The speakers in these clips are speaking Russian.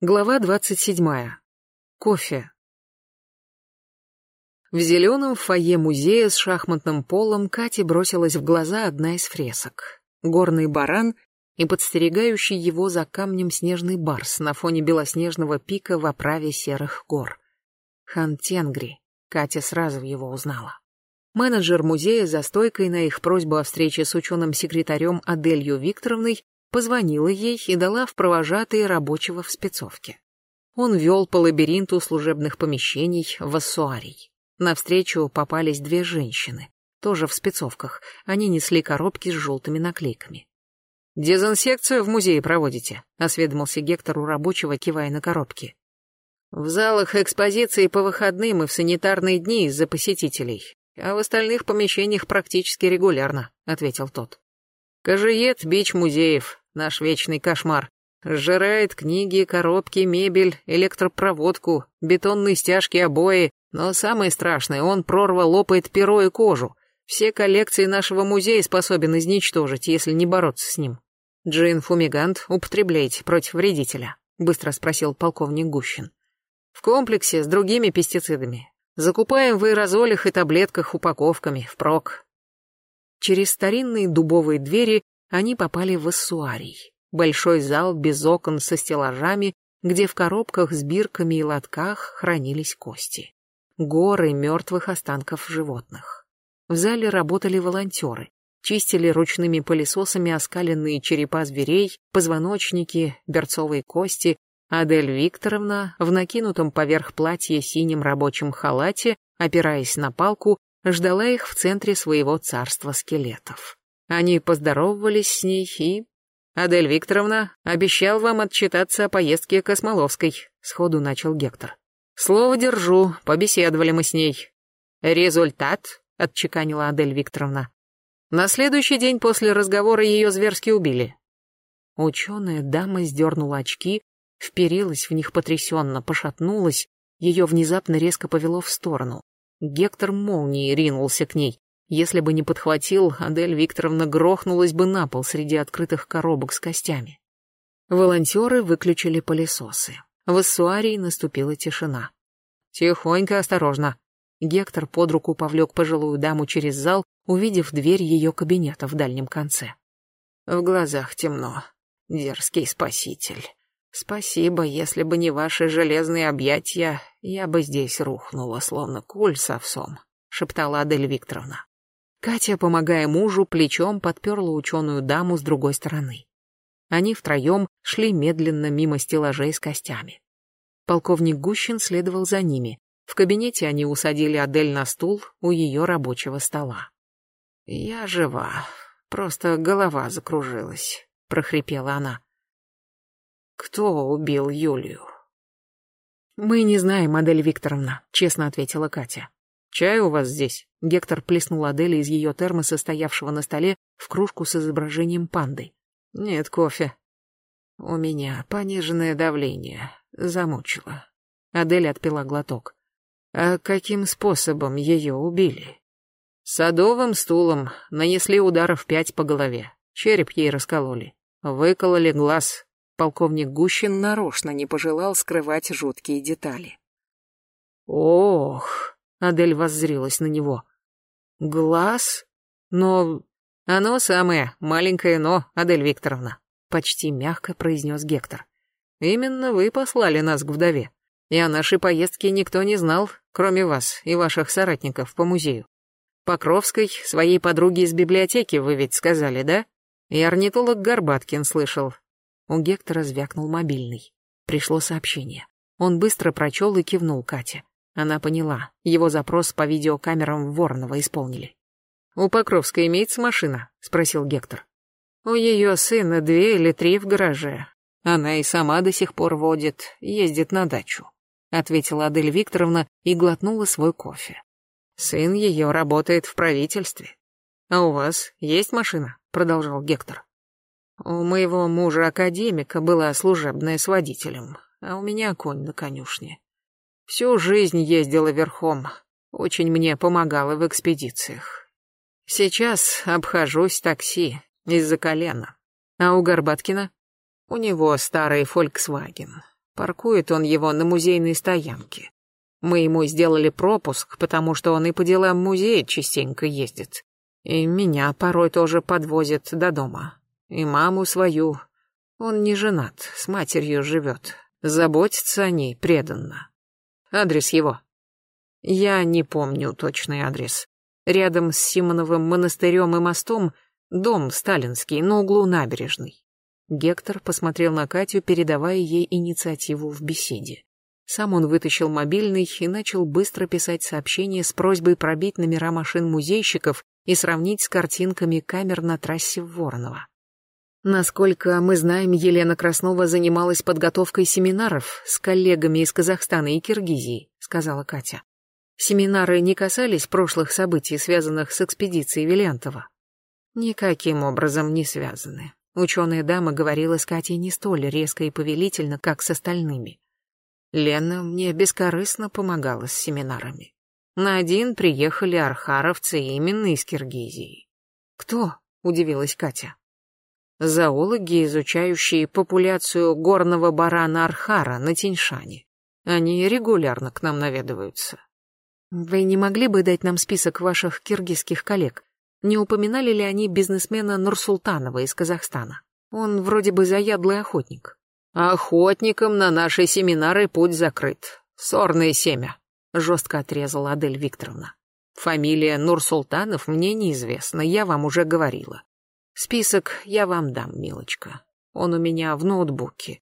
Глава двадцать седьмая. Кофе. В зеленом фойе музея с шахматным полом Кате бросилась в глаза одна из фресок. Горный баран и подстерегающий его за камнем снежный барс на фоне белоснежного пика в оправе серых гор. Хан Тенгри. Катя сразу его узнала. Менеджер музея за стойкой на их просьбу о встрече с ученым-секретарем Аделью Викторовной позвонила ей и дала в провожатые рабочего в спецовке. Он вел по лабиринту служебных помещений в Ассуарий. Навстречу попались две женщины, тоже в спецовках. Они несли коробки с желтыми наклейками. «Дезинсекцию в музее проводите?» — осведомился Гектор у рабочего, кивая на коробки. «В залах экспозиции по выходным и в санитарные дни из-за посетителей, а в остальных помещениях практически регулярно», — ответил тот. «Кожиет — бич музеев, наш вечный кошмар. Сжирает книги, коробки, мебель, электропроводку, бетонные стяжки, обои. Но самое страшное, он прорва лопает перо и кожу. Все коллекции нашего музея способен изничтожить, если не бороться с ним. Джин-фумигант употребляете против вредителя? Быстро спросил полковник Гущин. В комплексе с другими пестицидами. Закупаем в аэрозолях и таблетках упаковками, впрок. Через старинные дубовые двери они попали в эссуарий. Большой зал без окон со стеллажами, где в коробках с бирками и лотках хранились кости. Горы мертвых останков животных. В зале работали волонтеры, чистили ручными пылесосами оскаленные черепа зверей, позвоночники, берцовые кости. Адель Викторовна в накинутом поверх платья синем рабочем халате, опираясь на палку, ждала их в центре своего царства скелетов. Они поздоровались с ней и... «Адель Викторовна, обещал вам отчитаться о поездке Космоловской», — сходу начал Гектор. «Слово держу, побеседовали мы с ней». «Результат?» — отчеканила Адель Викторовна. «На следующий день после разговора ее зверски убили». Ученая дама сдернула очки, вперилась в них потрясенно, пошатнулась, ее внезапно резко повело в сторону. Гектор молнией ринулся к ней. Если бы не подхватил, Адель Викторовна грохнулась бы на пол среди открытых коробок с костями. Волонтеры выключили пылесосы. В эссуарии наступила тишина. «Тихонько, осторожно». Гектор под руку повлек пожилую даму через зал, увидев дверь ее кабинета в дальнем конце. В глазах темно. Дерзкий спаситель. Спасибо, если бы не ваши железные объятия, я бы здесь рухнула, словно куль с овсом, шептала Адель Викторовна. Катя, помогая мужу, плечом подперла ученую даму с другой стороны. Они втроем шли медленно мимо стеллажей с костями. Полковник Гущин следовал за ними. В кабинете они усадили Адель на стул у ее рабочего стола. «Я жива, просто голова закружилась», — прохрипела она. «Кто убил Юлию?» «Мы не знаем, Адель Викторовна», — честно ответила Катя. «Чай у вас здесь?» Гектор плеснул Адели из ее термоса, стоявшего на столе, в кружку с изображением панды. «Нет кофе. У меня пониженное давление. Замучило». Адель отпила глоток. «А каким способом ее убили?» «Садовым стулом. Нанесли ударов пять по голове. Череп ей раскололи. Выкололи глаз». Полковник Гущин нарочно не пожелал скрывать жуткие детали. «Ох!» Адель воззрилась на него. «Глаз? Но...» «Оно самое, маленькое «но», Адель Викторовна», — почти мягко произнес Гектор. «Именно вы послали нас к вдове. И о нашей поездке никто не знал, кроме вас и ваших соратников по музею. Покровской, своей подруге из библиотеки, вы ведь сказали, да? И орнитолог Горбаткин слышал». У Гектора звякнул мобильный. Пришло сообщение. Он быстро прочел и кивнул Кате. Она поняла, его запрос по видеокамерам Воронова исполнили. «У Покровской имеется машина?» — спросил Гектор. «У ее сына две или три в гараже. Она и сама до сих пор водит, ездит на дачу», — ответила Адель Викторовна и глотнула свой кофе. «Сын ее работает в правительстве. А у вас есть машина?» — продолжал Гектор. «У моего мужа-академика была служебная с водителем, а у меня конь на конюшне. Всю жизнь ездила верхом, очень мне помогала в экспедициях. Сейчас обхожусь такси из-за колена. А у Горбаткина? У него старый Volkswagen. Паркует он его на музейной стоянке. Мы ему сделали пропуск, потому что он и по делам музея частенько ездит. И меня порой тоже подвозит до дома. И маму свою. Он не женат, с матерью живет. Заботится о ней преданно. Адрес его. Я не помню точный адрес. Рядом с Симоновым монастырем и мостом дом сталинский на углу набережной. Гектор посмотрел на Катю, передавая ей инициативу в беседе. Сам он вытащил мобильный и начал быстро писать сообщение с просьбой пробить номера машин музейщиков и сравнить с картинками камер на трассе в Воронова. Насколько мы знаем, Елена Краснова занималась подготовкой семинаров с коллегами из Казахстана и Киргизии, сказала Катя. Семинары не касались прошлых событий, связанных с экспедицией Виллиантова. Никаким образом не связаны. Ученая дама говорила с Катей не столь резко и повелительно, как с остальными. Лена мне бескорыстно помогала с семинарами. На один приехали архаровцы именно из Киргизии. «Кто?» — удивилась Катя. «Зоологи, изучающие популяцию горного барана архара на Тиньшане. Они регулярно к нам наведываются. Вы не могли бы дать нам список ваших киргизских коллег? Не упоминали ли они бизнесмена Нурсултанова из Казахстана? Он вроде бы заядлый охотник. Охотникам на наши семинары путь закрыт. Сорное семя, жестко отрезала Адель Викторовна. Фамилия Нурсултанов мне неизвестна, я вам уже говорила. Список я вам дам, милочка. Он у меня в ноутбуке.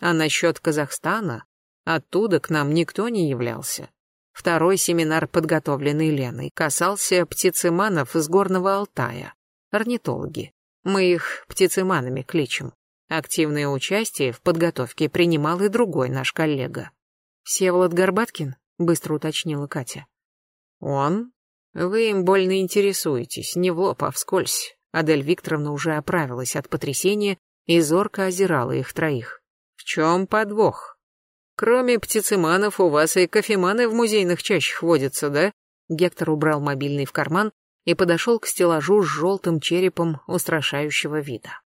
А насчет Казахстана, оттуда к нам никто не являлся. Второй семинар, подготовленный Леной, касался птицеманов из Горного Алтая, орнитологи. Мы их птицеманами кличем. Активное участие в подготовке принимал и другой наш коллега. «Всеволод Горбаткин?» — быстро уточнила Катя. «Он? Вы им больно интересуетесь, не в лоб, а вскользь». Адель Викторовна уже оправилась от потрясения и зорко озирала их троих. «В чем подвох?» Кроме птицеманов, у вас и кофеманы в музейных чащах водятся, да? Гектор убрал мобильный в карман и подошел к стеллажу с желтым черепом устрашающего вида.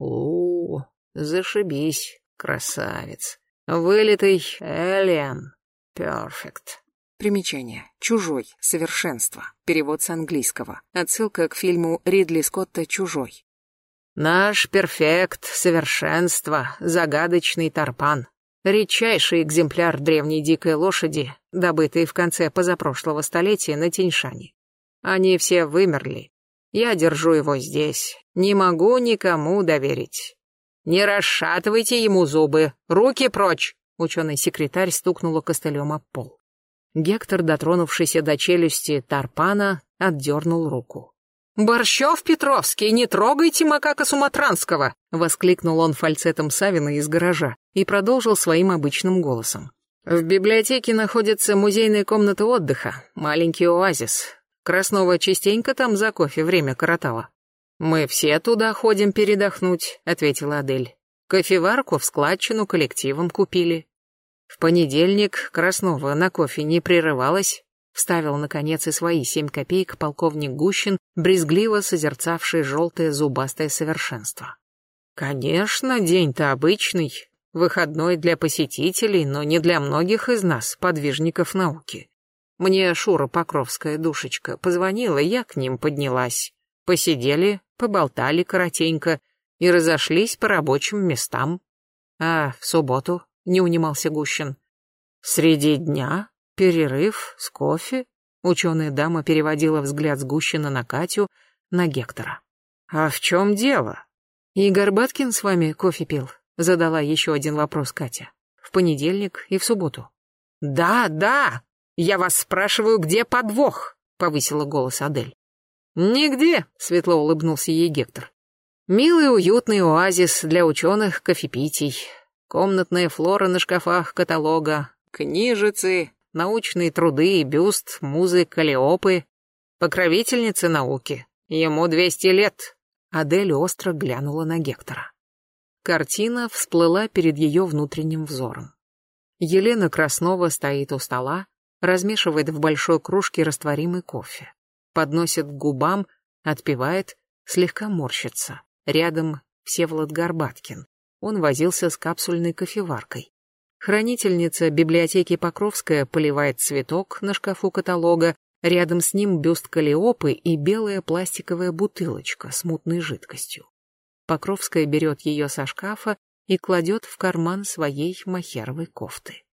-у зашибись, красавец. Вылитый Элиан. Перфект. Примечание. Чужой. Совершенство. Перевод с английского. Отсылка к фильму Ридли Скотта «Чужой». Наш перфект, совершенство, загадочный тарпан. Редчайший экземпляр древней дикой лошади, добытый в конце позапрошлого столетия на Тиньшане. Они все вымерли. Я держу его здесь. Не могу никому доверить. Не расшатывайте ему зубы. Руки прочь! Ученый-секретарь стукнула костылем об пол. Гектор, дотронувшийся до челюсти Тарпана, отдернул руку. «Борщев Петровский, не трогайте макака Суматранского!» — воскликнул он фальцетом Савина из гаража и продолжил своим обычным голосом. «В библиотеке находится музейная комната отдыха, маленький оазис. Краснова частенько там за кофе время коротала». «Мы все туда ходим передохнуть», — ответила Адель. «Кофеварку в складчину коллективом купили». В понедельник Краснова на кофе не прерывалась, Вставил, наконец, и свои семь копеек полковник Гущин, брезгливо созерцавший желтое зубастое совершенство. «Конечно, день-то обычный, выходной для посетителей, но не для многих из нас, подвижников науки. Мне Шура Покровская душечка позвонила, я к ним поднялась. Посидели, поболтали коротенько и разошлись по рабочим местам. А в субботу не унимался Гущин. Среди дня Перерыв с кофе? Ученая дама переводила взгляд с Гущина на Катю, на Гектора. «А в чем дело?» «И Горбаткин с вами кофе пил?» Задала еще один вопрос Катя. «В понедельник и в субботу». «Да, да! Я вас спрашиваю, где подвох?» Повысила голос Адель. «Нигде», — светло улыбнулся ей Гектор. «Милый уютный оазис для ученых кофепитий. Комнатная флора на шкафах каталога, книжицы, научные труды и бюст музы Калиопы, покровительницы науки. Ему двести лет. Адель остро глянула на Гектора. Картина всплыла перед ее внутренним взором. Елена Краснова стоит у стола, размешивает в большой кружке растворимый кофе, подносит к губам, отпивает, слегка морщится. Рядом Всеволод Горбаткин. Он возился с капсульной кофеваркой. Хранительница библиотеки Покровская поливает цветок на шкафу каталога, рядом с ним бюст Калиопы и белая пластиковая бутылочка с мутной жидкостью. Покровская берет ее со шкафа и кладет в карман своей махеровой кофты.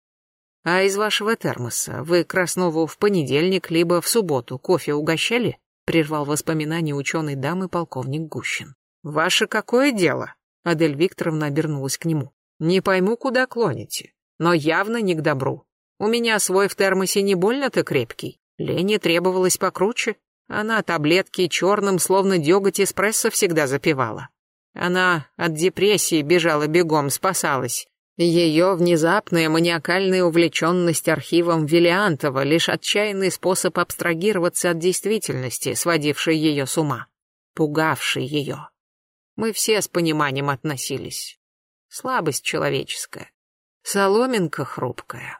«А из вашего термоса вы Краснову в понедельник либо в субботу кофе угощали?» прервал воспоминания ученой дамы полковник Гущин. «Ваше какое дело?» Адель Викторовна обернулась к нему. «Не пойму, куда клоните, но явно не к добру. У меня свой в термосе не больно-то крепкий. Лене требовалось покруче. Она таблетки черным, словно деготь эспрессо всегда запивала. Она от депрессии бежала бегом, спасалась. Ее внезапная маниакальная увлеченность архивом Виллиантова — лишь отчаянный способ абстрагироваться от действительности, сводивший ее с ума, пугавший ее. Мы все с пониманием относились. Слабость человеческая. Соломинка хрупкая.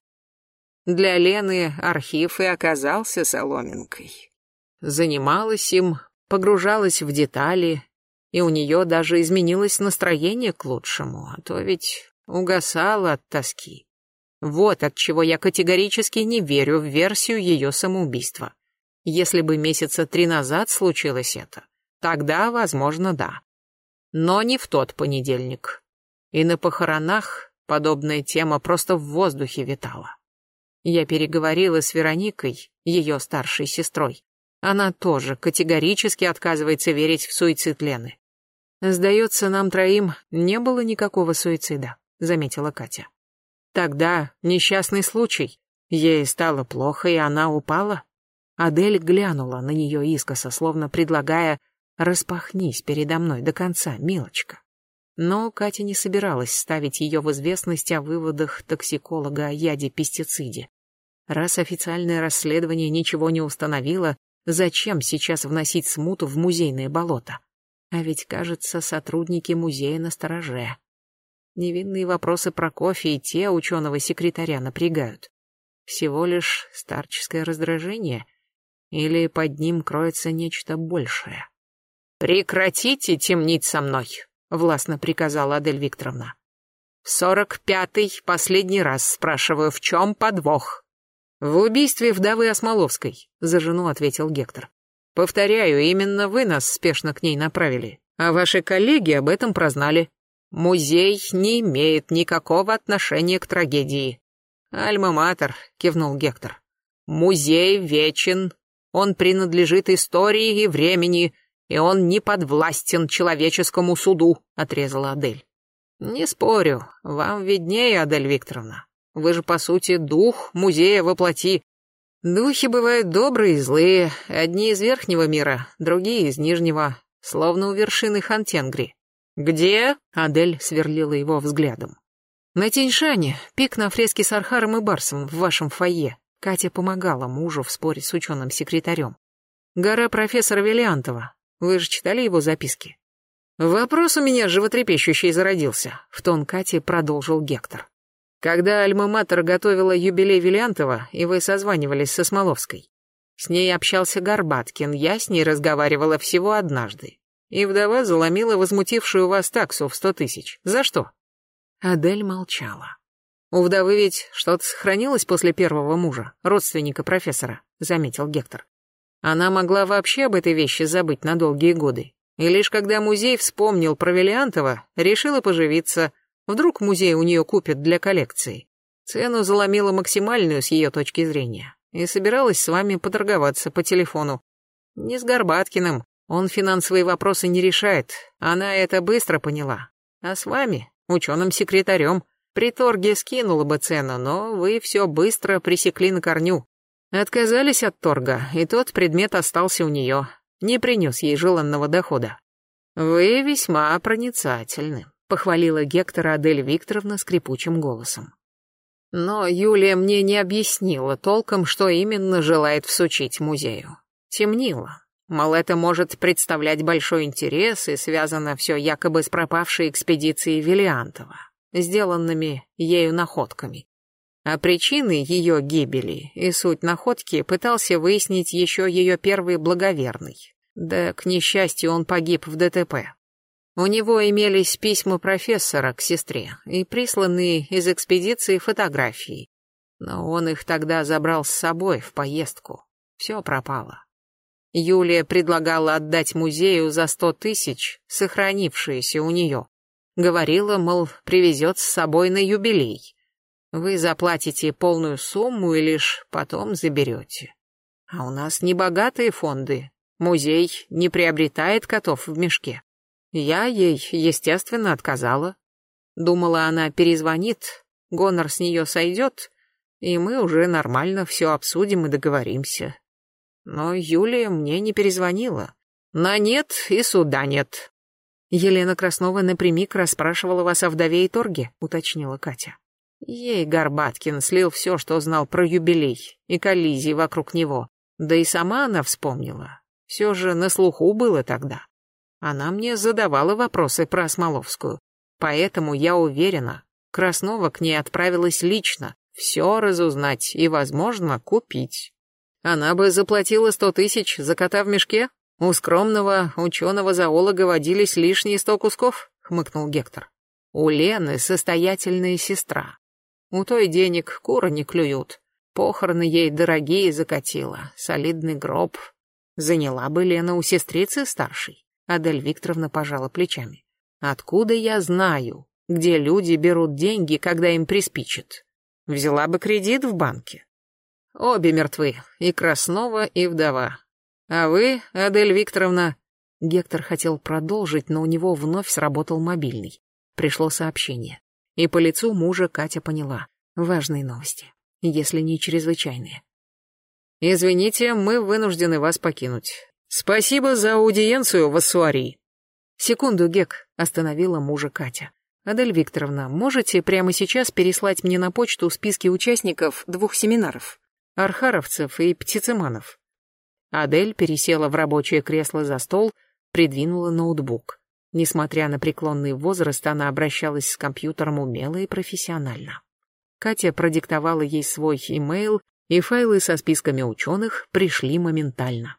Для Лены архив и оказался соломинкой. Занималась им, погружалась в детали, и у нее даже изменилось настроение к лучшему, а то ведь угасала от тоски. Вот от чего я категорически не верю в версию ее самоубийства. Если бы месяца три назад случилось это, тогда, возможно, да. Но не в тот понедельник. И на похоронах подобная тема просто в воздухе витала. Я переговорила с Вероникой, ее старшей сестрой. Она тоже категорически отказывается верить в суицид Лены. «Сдается, нам троим не было никакого суицида», — заметила Катя. «Тогда несчастный случай. Ей стало плохо, и она упала». Адель глянула на нее искоса, словно предлагая «распахнись передо мной до конца, милочка». Но Катя не собиралась ставить ее в известность о выводах токсиколога о яде-пестициде. Раз официальное расследование ничего не установило, зачем сейчас вносить смуту в музейное болото? А ведь, кажется, сотрудники музея на стороже. Невинные вопросы про кофе и те ученого-секретаря напрягают. Всего лишь старческое раздражение? Или под ним кроется нечто большее? «Прекратите темнить со мной!» — властно приказала Адель Викторовна. «Сорок пятый, последний раз спрашиваю, в чем подвох?» «В убийстве вдовы Осмоловской», — за жену ответил Гектор. «Повторяю, именно вы нас спешно к ней направили, а ваши коллеги об этом прознали. Музей не имеет никакого отношения к трагедии». «Альма-матер», — кивнул Гектор. «Музей вечен, он принадлежит истории и времени, и он не подвластен человеческому суду», — отрезала Адель. «Не спорю, вам виднее, Адель Викторовна. Вы же, по сути, дух музея воплоти. Духи бывают добрые и злые, одни из верхнего мира, другие из нижнего, словно у вершины Хантенгри. «Где?» — Адель сверлила его взглядом. «На Тиньшане, пик на фреске с Архаром и Барсом в вашем фойе». Катя помогала мужу в споре с ученым-секретарем. «Гора профессора Виллиантова. Вы же читали его записки?» «Вопрос у меня животрепещущий зародился», — в тон Кати продолжил Гектор. Когда Альма-Матер готовила юбилей Виллиантова, и вы созванивались со Смоловской. С ней общался Горбаткин, я с ней разговаривала всего однажды. И вдова заломила возмутившую вас таксу в сто тысяч. За что? Адель молчала. У вдовы ведь что-то сохранилось после первого мужа, родственника профессора, заметил Гектор. Она могла вообще об этой вещи забыть на долгие годы. И лишь когда музей вспомнил про Виллиантова, решила поживиться, Вдруг музей у нее купит для коллекции. Цену заломила максимальную с ее точки зрения. И собиралась с вами поторговаться по телефону. Не с Горбаткиным. Он финансовые вопросы не решает. Она это быстро поняла. А с вами, ученым-секретарем, при торге скинула бы цену, но вы все быстро пресекли на корню. Отказались от торга, и тот предмет остался у нее. Не принес ей желанного дохода. Вы весьма проницательны похвалила Гектора Адель Викторовна скрипучим голосом. Но Юлия мне не объяснила толком, что именно желает всучить музею. Темнила. Мол, это может представлять большой интерес, и связано все якобы с пропавшей экспедицией Виллиантова, сделанными ею находками. А причины ее гибели и суть находки пытался выяснить еще ее первый благоверный. Да, к несчастью, он погиб в ДТП. У него имелись письма профессора к сестре и присланные из экспедиции фотографии. Но он их тогда забрал с собой в поездку. Все пропало. Юлия предлагала отдать музею за сто тысяч, сохранившиеся у нее. Говорила, мол, привезет с собой на юбилей. Вы заплатите полную сумму и лишь потом заберете. А у нас небогатые фонды. Музей не приобретает котов в мешке. Я ей, естественно, отказала. Думала, она перезвонит, гонор с нее сойдет, и мы уже нормально все обсудим и договоримся. Но Юлия мне не перезвонила. На нет и суда нет. Елена Краснова напрямик расспрашивала вас о вдове и торге, уточнила Катя. Ей Горбаткин слил все, что знал про юбилей и коллизии вокруг него. Да и сама она вспомнила. Все же на слуху было тогда. Она мне задавала вопросы про Смоловскую. Поэтому я уверена, Краснова к ней отправилась лично, все разузнать и, возможно, купить. Она бы заплатила сто тысяч за кота в мешке? У скромного ученого-зоолога водились лишние сто кусков, хмыкнул Гектор. У Лены состоятельная сестра. У той денег куры не клюют. Похороны ей дорогие закатила, солидный гроб. Заняла бы Лена у сестрицы старшей. Адель Викторовна пожала плечами. Откуда я знаю, где люди берут деньги, когда им приспичит? Взяла бы кредит в банке. Обе мертвы, и Краснова, и вдова. А вы, Адель Викторовна... Гектор хотел продолжить, но у него вновь сработал мобильный. Пришло сообщение. И по лицу мужа Катя поняла. Важные новости, если не чрезвычайные. «Извините, мы вынуждены вас покинуть. Спасибо за аудиенцию в Ассуари. Секунду, Гек, остановила мужа Катя. Адель Викторовна, можете прямо сейчас переслать мне на почту списки участников двух семинаров? Архаровцев и птицеманов. Адель пересела в рабочее кресло за стол, придвинула ноутбук. Несмотря на преклонный возраст, она обращалась с компьютером умело и профессионально. Катя продиктовала ей свой имейл, и файлы со списками ученых пришли моментально.